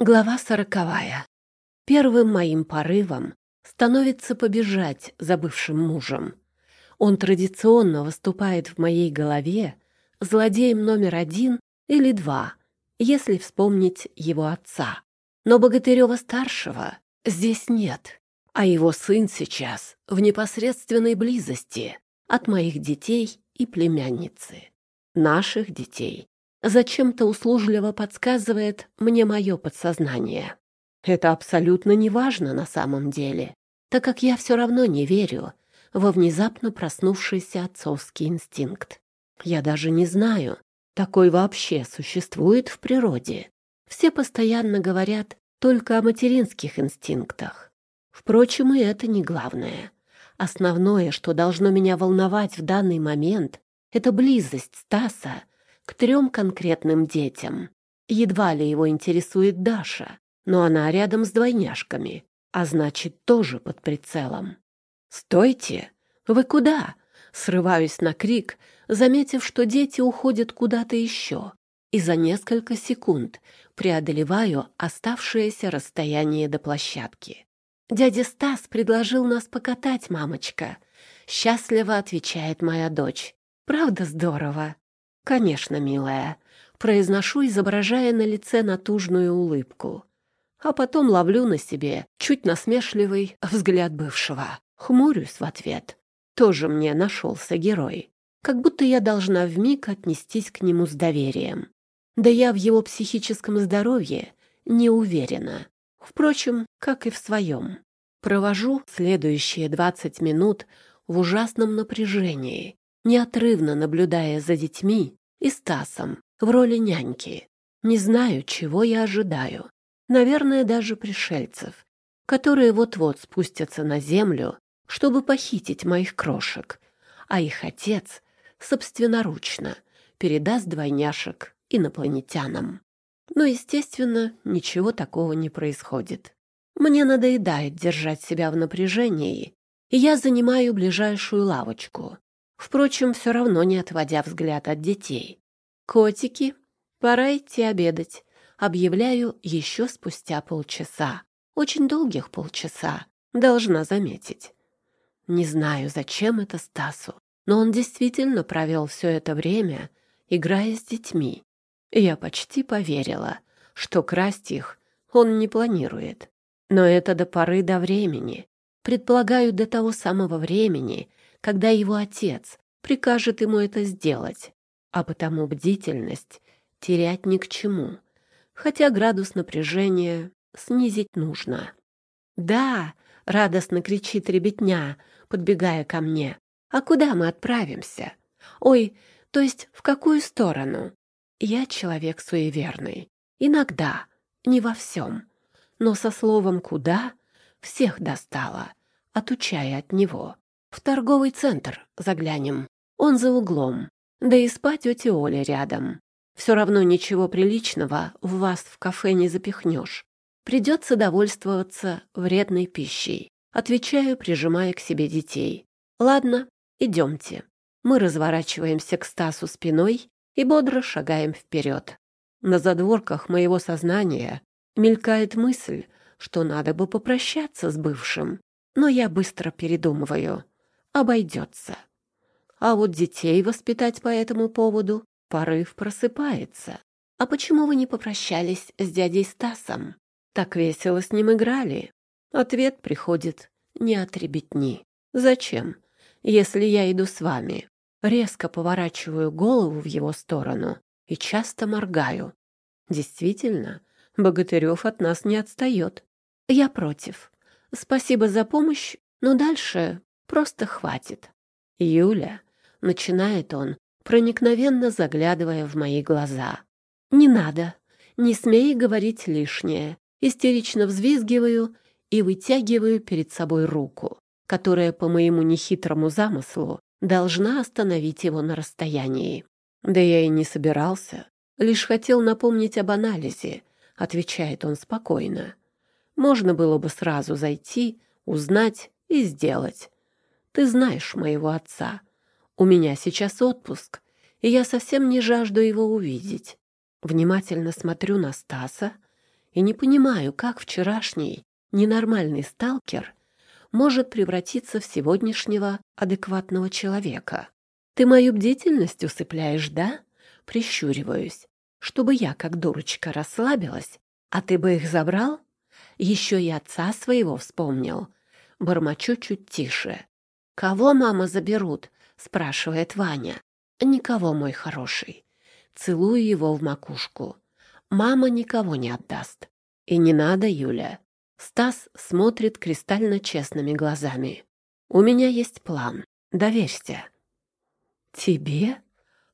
Глава сороковая. Первым моим порывом становится побежать за бывшим мужем. Он традиционно выступает в моей голове злодеем номер один или два, если вспомнить его отца. Но Богатырева-старшего здесь нет, а его сын сейчас в непосредственной близости от моих детей и племянницы. Наших детей зачем-то услужливо подсказывает мне мое подсознание. Это абсолютно не важно на самом деле, так как я все равно не верю во внезапно проснувшийся отцовский инстинкт. Я даже не знаю, такой вообще существует в природе. Все постоянно говорят только о материнских инстинктах. Впрочем, и это не главное. Основное, что должно меня волновать в данный момент, это близость Стаса к трем конкретным детям. Едва ли его интересует Даша, но она рядом с двойняшками, а значит, тоже под прицелом. «Стойте! Вы куда?» Срываюсь на крик, заметив, что дети уходят куда-то еще, и за несколько секунд преодолеваю оставшееся расстояние до площадки. «Дядя Стас предложил нас покатать, мамочка», — счастливо отвечает моя дочь. «Правда здорово?» «Конечно, милая», — произношу, изображая на лице натужную улыбку. А потом ловлю на себе чуть насмешливый взгляд бывшего. Хмурюсь в ответ. Тоже мне нашелся герой. Как будто я должна вмиг отнестись к нему с доверием. Да я в его психическом здоровье не уверена. Впрочем, как и в своем. Провожу следующие двадцать минут в ужасном напряжении, неотрывно наблюдая за детьми и Стасом в роли няньки. Не знаю, чего я ожидаю. Наверное, даже пришельцев, которые вот-вот спустятся на землю, чтобы похитить моих крошек, а их отец собственноручно передаст двойняшек инопланетянам. Но, естественно, ничего такого не происходит. Мне надоедает держать себя в напряжении, и я занимаю ближайшую лавочку, Впрочем, все равно не отводя взгляд от детей. «Котики, пора идти обедать», — объявляю еще спустя полчаса. Очень долгих полчаса, должна заметить. Не знаю, зачем это Стасу, но он действительно провел все это время, играя с детьми. Я почти поверила, что красть их он не планирует. Но это до поры до времени. Предполагаю, до того самого времени, когда его отец прикажет ему это сделать, а потому бдительность терять ни к чему, хотя градус напряжения снизить нужно. «Да!» — радостно кричит ребятня, подбегая ко мне. «А куда мы отправимся? Ой, то есть в какую сторону?» Я человек суеверный. Иногда, не во всем. Но со словом «куда» всех достало, отучая от него. В торговый центр заглянем. Он за углом. Да и спать тетя Оля рядом. Все равно ничего приличного в вас в кафе не запихнешь. Придется довольствоваться вредной пищей. Отвечаю, прижимая к себе детей. Ладно, идемте. Мы разворачиваемся к Стасу спиной и бодро шагаем вперед. На задворках моего сознания мелькает мысль, что надо бы попрощаться с бывшим, но я быстро передумываю обойдется. А вот детей воспитать по этому поводу порыв просыпается. А почему вы не попрощались с дядей Стасом? Так весело с ним играли. Ответ приходит не от ребятни. Зачем, если я иду с вами? Резко поворачиваю голову в его сторону и часто моргаю. Действительно, Богатырев от нас не отстает. Я против. Спасибо за помощь, но дальше Просто хватит. Юля, начинает он, проникновенно заглядывая в мои глаза. Не надо. Не смей говорить лишнее. Истерично взвизгиваю и вытягиваю перед собой руку, которая по моему нехитрому замыслу должна остановить его на расстоянии. Да я и не собирался, лишь хотел напомнить об анализе, отвечает он спокойно. Можно было бы сразу зайти, узнать и сделать. Ты знаешь моего отца. У меня сейчас отпуск, и я совсем не жажду его увидеть. Внимательно смотрю на Стаса и не понимаю, как вчерашний ненормальный сталкер может превратиться в сегодняшнего адекватного человека. Ты мою бдительность усыпляешь, да? Прищуриваюсь, чтобы я, как дурочка, расслабилась, а ты бы их забрал? Еще и отца своего вспомнил. Бормочу чуть тише. «Кого, мама, заберут?» — спрашивает Ваня. «Никого, мой хороший». Целую его в макушку. «Мама никого не отдаст». «И не надо, Юля». Стас смотрит кристально честными глазами. «У меня есть план. Доверься». «Тебе?»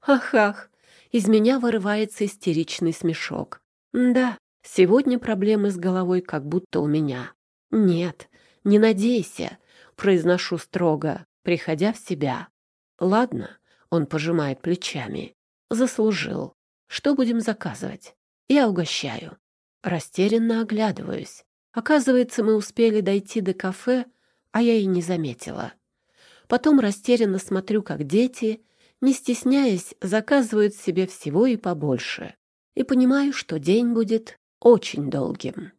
«Ах-ах!» Из меня вырывается истеричный смешок. «Да, сегодня проблемы с головой как будто у меня». «Нет, не надейся», — произношу строго, приходя в себя. «Ладно», — он пожимает плечами. «Заслужил. Что будем заказывать?» «Я угощаю». Растерянно оглядываюсь. Оказывается, мы успели дойти до кафе, а я и не заметила. Потом растерянно смотрю, как дети, не стесняясь, заказывают себе всего и побольше. И понимаю, что день будет очень долгим.